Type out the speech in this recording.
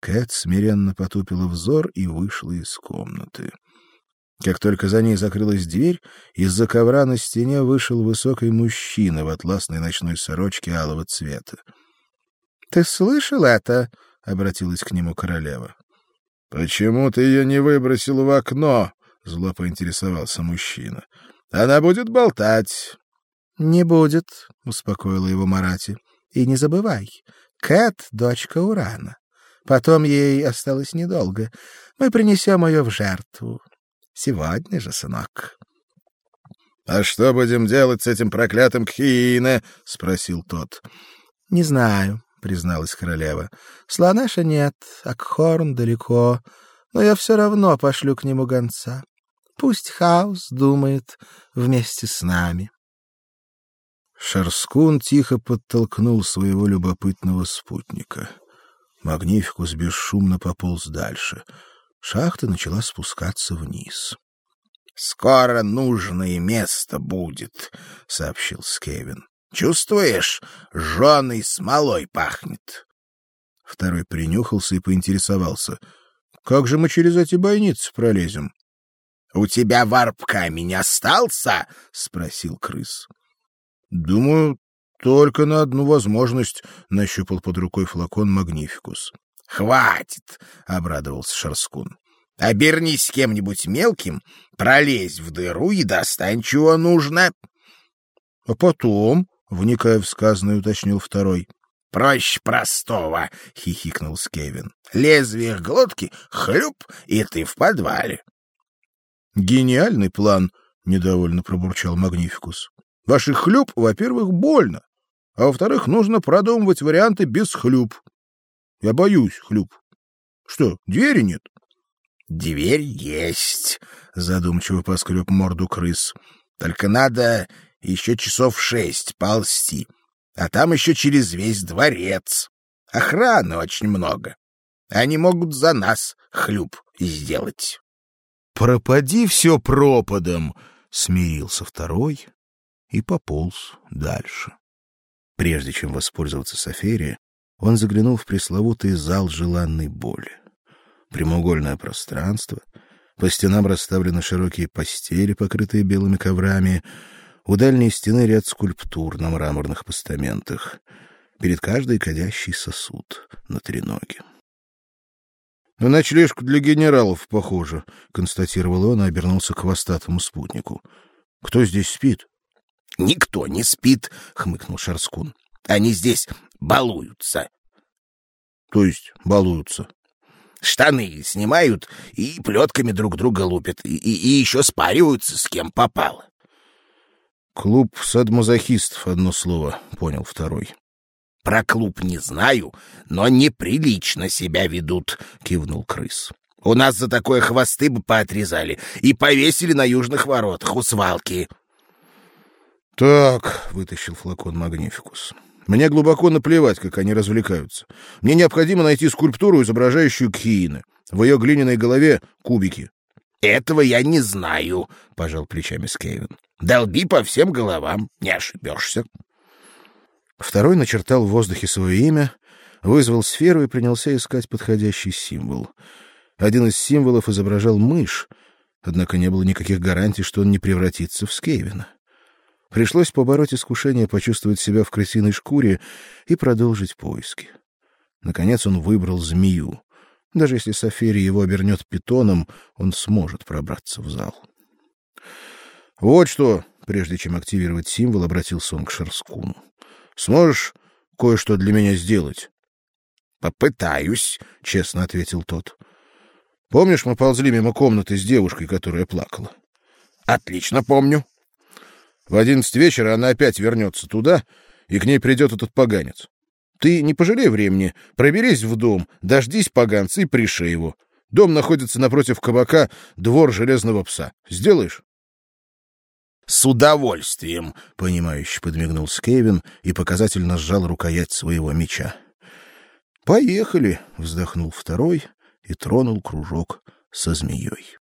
Кэт смиренно потупила взор и вышла из комнаты. Как только за ней закрылась дверь, из-за ковра на стене вышел высокий мужчина в атласной ночной сорочке алого цвета. Ты слышал это? обратилась к нему королева. Почему ты ее не выбросил в окно? зло поинтересовался мужчина. Она будет болтать. Не будет, успокоила его Марати. И не забывай, Кэт дочка Урана. Потом ей осталось недолго. Мы принесем ее в жертву. Сегодня же, сынок. — А что будем делать с этим проклятым Кхиине? — спросил тот. — Не знаю, — призналась королева. — Слонаша нет, а Кхорн далеко, но я все равно пошлю к нему гонца. Пусть Хаус думает вместе с нами. Шарскун тихо подтолкнул своего любопытного спутника. Магнификус бесшумно пополз дальше — Шахта начала спускаться вниз. Скоро нужное место будет, сообщил Скевин. Чувствуешь, жженой смолой пахнет. Второй принюхался и поинтересовался: "Как же мы через эти бойницы пролезем?" "У тебя варп камень остался?" спросил крыс. "Думаю, только на одну возможность", нащупал под рукой флакон Магнификус. Хватит, обрадовался Шарскун. Обернись кем-нибудь мелким, пролезь в дыру и достань чего нужно. А потом, вникая в сказанное, уточнил второй. Проще простого, хихикнул Скевин. Лезвие глотки, хлюп, и ты в подвале. Гениальный план, недовольно пробурчал Магнификус. Ваших хлюп, во-первых, больно, а во-вторых, нужно продумывать варианты без хлюп. Я боюсь, Хлюп. Что, двери нет? Дверь есть, задумчиво поскреб морду крыс. Только надо еще часов шесть ползти, а там еще через весь дворец. Охраны очень много. Они могут за нас хлюп сделать. Пропади все пропадом, смирился второй и пополз дальше. Прежде чем воспользоваться Соферией, он заглянул в пресловутый зал желанной боли. Прямоугольное пространство, по стенам расставлены широкие постели, покрытые белыми коврами, у дальней стены ряд скульптур на мраморных постаментах, перед каждой кадящий сосуд на треноге. На ночлежку для генералов похоже, констатировал он и обернулся к хвостатому спутнику. Кто здесь спит? Никто не спит, хмыкнул Шарскун. Они здесь балуются. То есть балуются? Штаны снимают и плетками друг друга лупят, и, и, и еще спариваются с кем попало. Клуб садмазохистов, одно слово, понял второй. Про клуб не знаю, но неприлично себя ведут, кивнул крыс. У нас за такое хвосты бы поотрезали и повесили на южных воротах у свалки. Так, вытащил флакон Магнификус. Мне глубоко наплевать, как они развлекаются. Мне необходимо найти скульптуру, изображающую Кхиина. В ее глиняной голове кубики. Этого я не знаю, пожал плечами Скевин. Долби по всем головам, не ошибешься. Второй начертал в воздухе свое имя, вызвал сферу и принялся искать подходящий символ. Один из символов изображал мышь, однако не было никаких гарантий, что он не превратится в Скевина. Пришлось побороть искушение почувствовать себя в крысиной шкуре и продолжить поиски. Наконец он выбрал змею. Даже если Сафери его обернет питоном, он сможет пробраться в зал. Вот что, прежде чем активировать символ, обратился он к Шарскуну. Сможешь кое-что для меня сделать? Попытаюсь, честно ответил тот. Помнишь, мы ползли мимо комнаты с девушкой, которая плакала? Отлично помню. В одиннадцать вечера она опять вернется туда, и к ней придет этот поганец. Ты не пожалей времени, проберись в дом, дождись поганца и пришей его. Дом находится напротив кабака «Двор железного пса». Сделаешь? — С удовольствием, — понимающе подмигнул Скевин и показательно сжал рукоять своего меча. — Поехали, — вздохнул второй и тронул кружок со змеей.